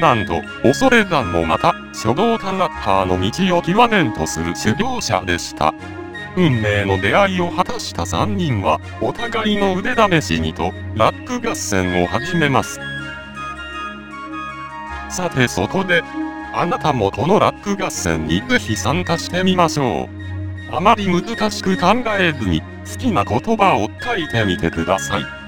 なんと、恐山もまた、書道家ラッパーの道を極めんとする修行者でした。運命の出会いを果たした3人は、お互いの腕試しにと、ラック合戦を始めます。さてそこで、あなたもこのラック合戦にぜひ参加してみましょう。あまり難しく考えずに、好きな言葉を書いてみてください。